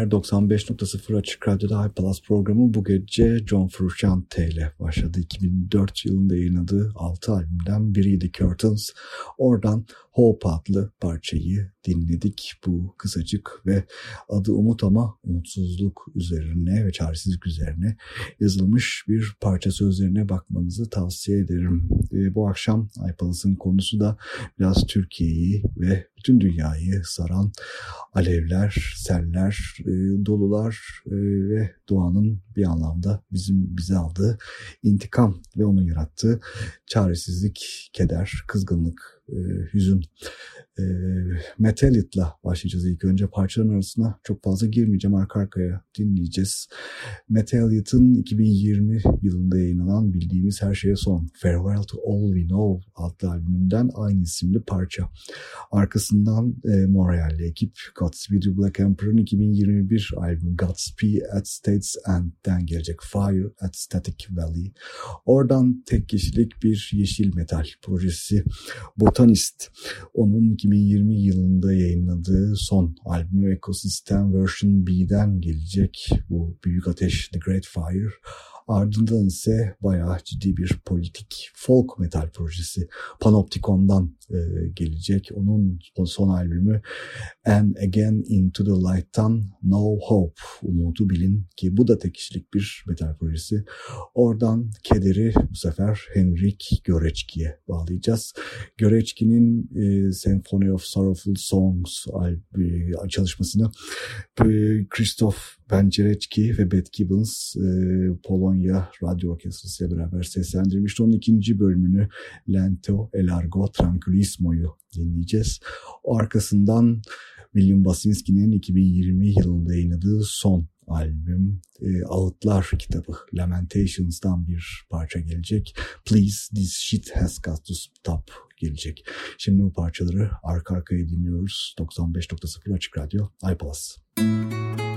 geceler 95.0 Açık Radyo'da High Plus programı bu gece John Frusciante ile başladı. 2004 yılında yayınladığı 6 albümden biriydi Curtains. Oradan Hope adlı parçayı dinledik. Bu kısacık ve adı umut ama umutsuzluk üzerine ve çaresizlik üzerine yazılmış bir parça sözlerine bakmanızı tavsiye ederim. E, bu akşam iPalas'ın konusu da biraz Türkiye'yi ve bütün dünyayı saran alevler, seller, e, dolular e, ve doğanın bir anlamda bizim bize aldığı intikam ve onun yarattığı çaresizlik, keder, kızgınlık e, hüzün. E, Metallic'la başlayacağız ilk önce. Parçaların arasına çok fazla girmeyeceğim. Arka arkaya dinleyeceğiz. Metallic'in 2020 yılında yayınlanan bildiğimiz her şeye son Farewell to All We Know adlı albümünden aynı isimli parça. Arkasından e, Montreal'li ekip Godspeed You Black Emperor'ın 2021 albümü Godspeed at States End'den gelecek Fire at Static Valley. Oradan tek kişilik bir yeşil metal projesi Botan Botanist. Onun 2020 yılında yayınladığı son albümü Ecosystem Version B'den gelecek bu Büyük Ateş The Great Fire. Ardından ise bayağı ciddi bir politik folk metal projesi Panopticon'dan e, gelecek. Onun son albümü And Again Into the Light'tan No Hope umudu bilin ki bu da tek kişilik bir metal projesi. Oradan kederi bu sefer Henrik Göreçki'ye bağlayacağız. Göreçki'nin e, Symphony of Sorrowful Songs albü, çalışmasını e, Christoph Pencerecki ve Beth Gibbons e, Polonya Radyo Orkestrası ile beraber seslendirmişti. Onun ikinci bölümünü Lento Elargo Tranquillismo'yu dinleyeceğiz. Arkasından William Basinski'nin 2020 yılında yayınladığı son albüm e, Ağıtlar kitabı Lamentations'dan bir parça gelecek. Please this shit has got to stop gelecek. Şimdi bu parçaları arka arkaya dinliyoruz. 95.0 Açık Radyo iPlus. Müzik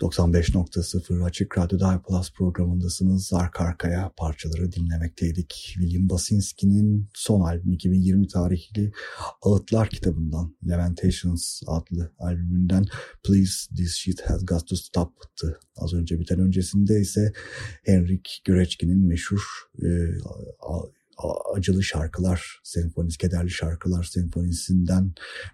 95.0 Açık Radyo'da Plus programındasınız. Arka arkaya parçaları dinlemekteydik. William Basinski'nin son albüm 2020 tarihli Ağıtlar kitabından Lamentations adlı albümünden Please This Shit Has Got To Stop'tı. Az önce biten öncesinde ise Henrik Göreçki'nin meşhur e, acılı şarkılar senfonisi, kederli şarkılar senfonisinden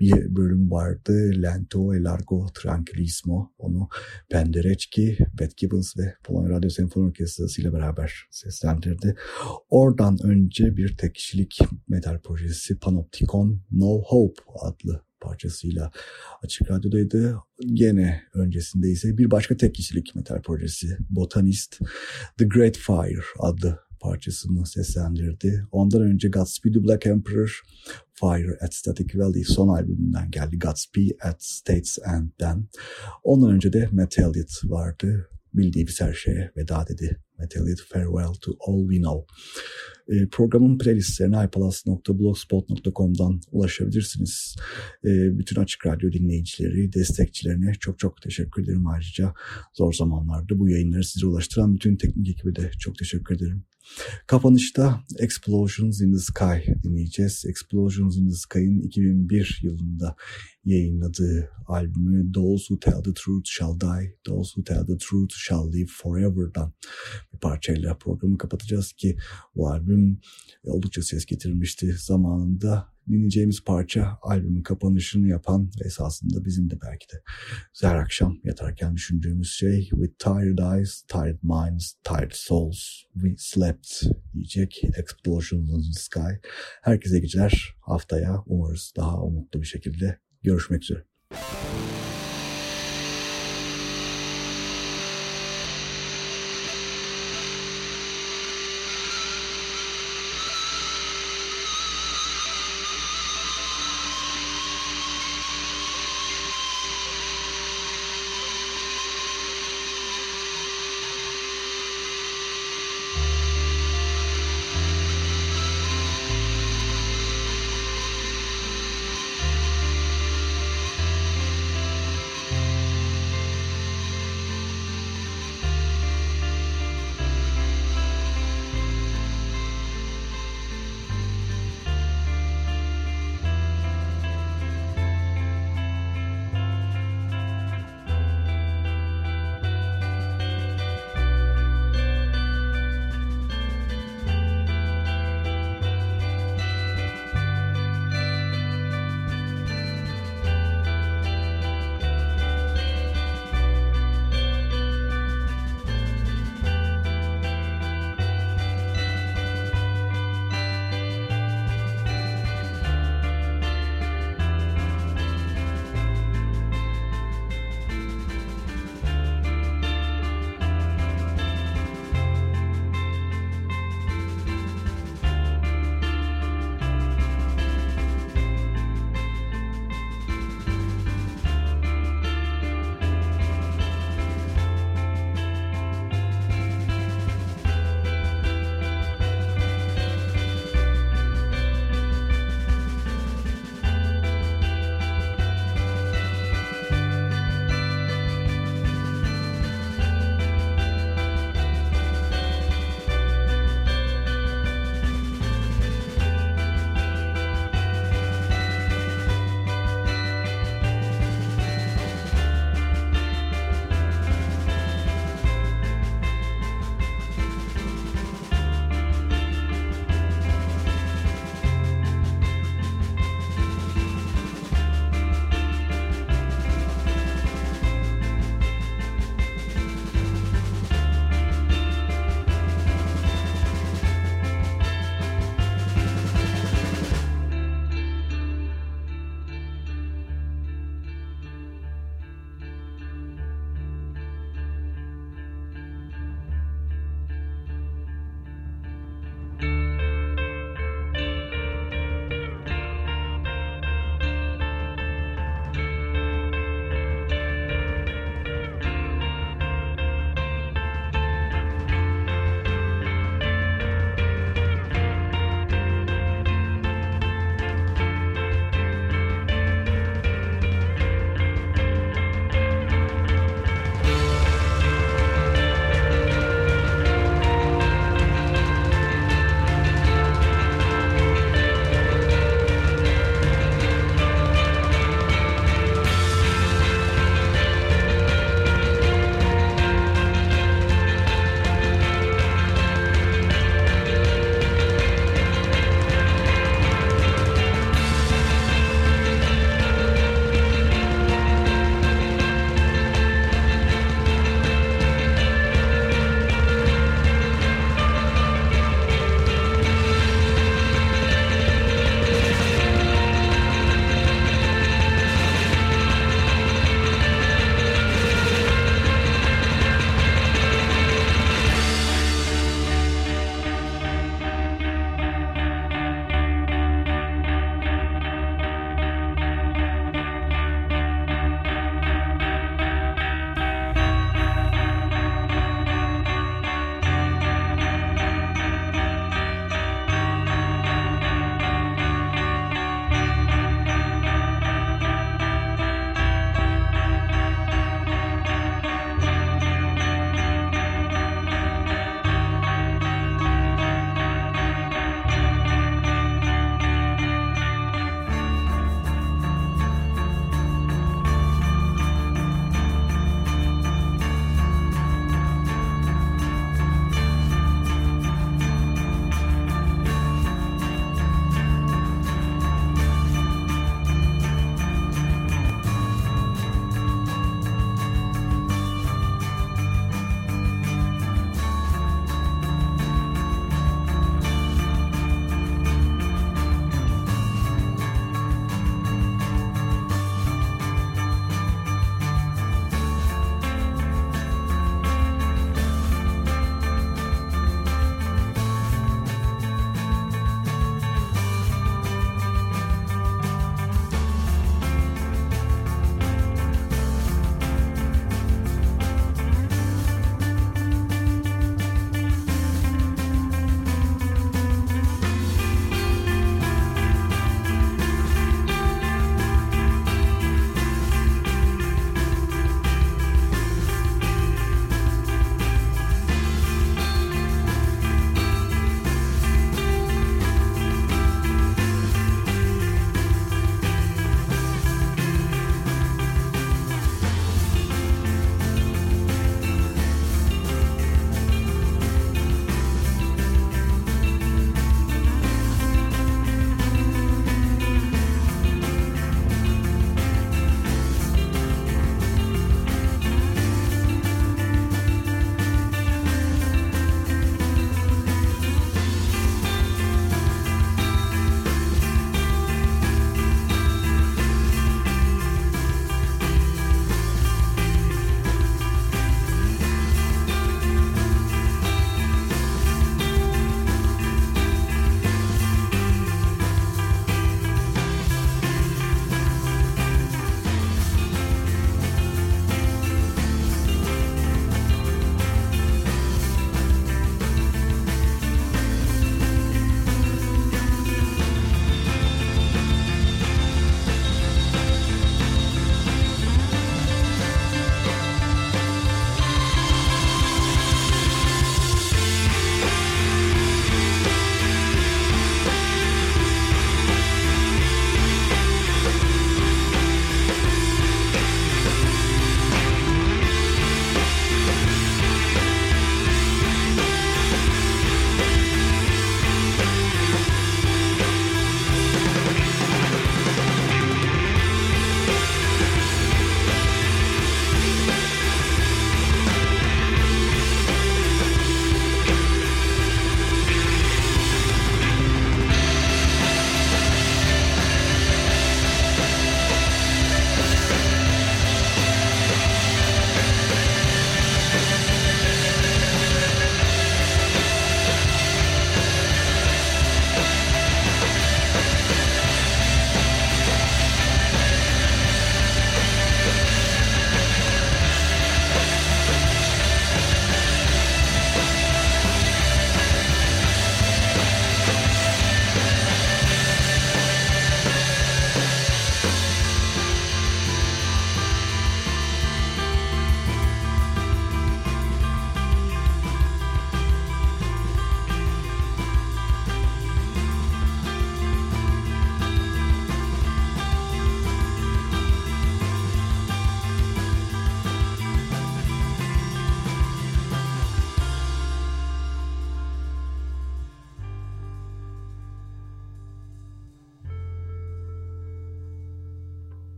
bir bölüm vardı. Lento e Largo Tranquillismo. Onu Penderecki, Beth Gibbons ve Polonya Radyo Senfoni Orkestrası ile beraber seslendirdi. Oradan önce bir tek kişilik metal projesi Panopticon No Hope adlı parçasıyla Açık Radyo'daydı. Gene öncesinde ise bir başka tek kişilik metal projesi Botanist The Great Fire adlı parçasını seslendirdi. Ondan önce Godspeed the Black Emperor, Fire at Static Valley son albümünden geldi. Godspeed at States End'den. Ondan önce de Metallic vardı. Bildiğimiz her şeye veda dedi. Metallic Farewell to All We Know. E, programın playlistlerine ipalas.blogspot.com'dan ulaşabilirsiniz. E, bütün Açık Radyo dinleyicileri, destekçilerine çok çok teşekkür ederim ayrıca. Zor zamanlarda bu yayınları size ulaştıran bütün teknik ekibe de çok teşekkür ederim. Kapanışta Explosions in the Sky dinleyeceğiz. Explosions in the Sky'ın 2001 yılında yayınladığı albümü Those Who Tell the Truth Shall Die, Those Who Tell the Truth Shall Live Forever'dan bir parçayla programı kapatacağız ki bu albüm oldukça ses getirmişti zamanında dinleyeceğimiz parça albümün kapanışını yapan esasında bizim de belki de her akşam yatarken düşündüğümüz şey With tired eyes, tired minds, tired souls, we slept diyecek Explosions in the Sky. Herkese geceler haftaya umarız daha umutlu bir şekilde görüşmek üzere.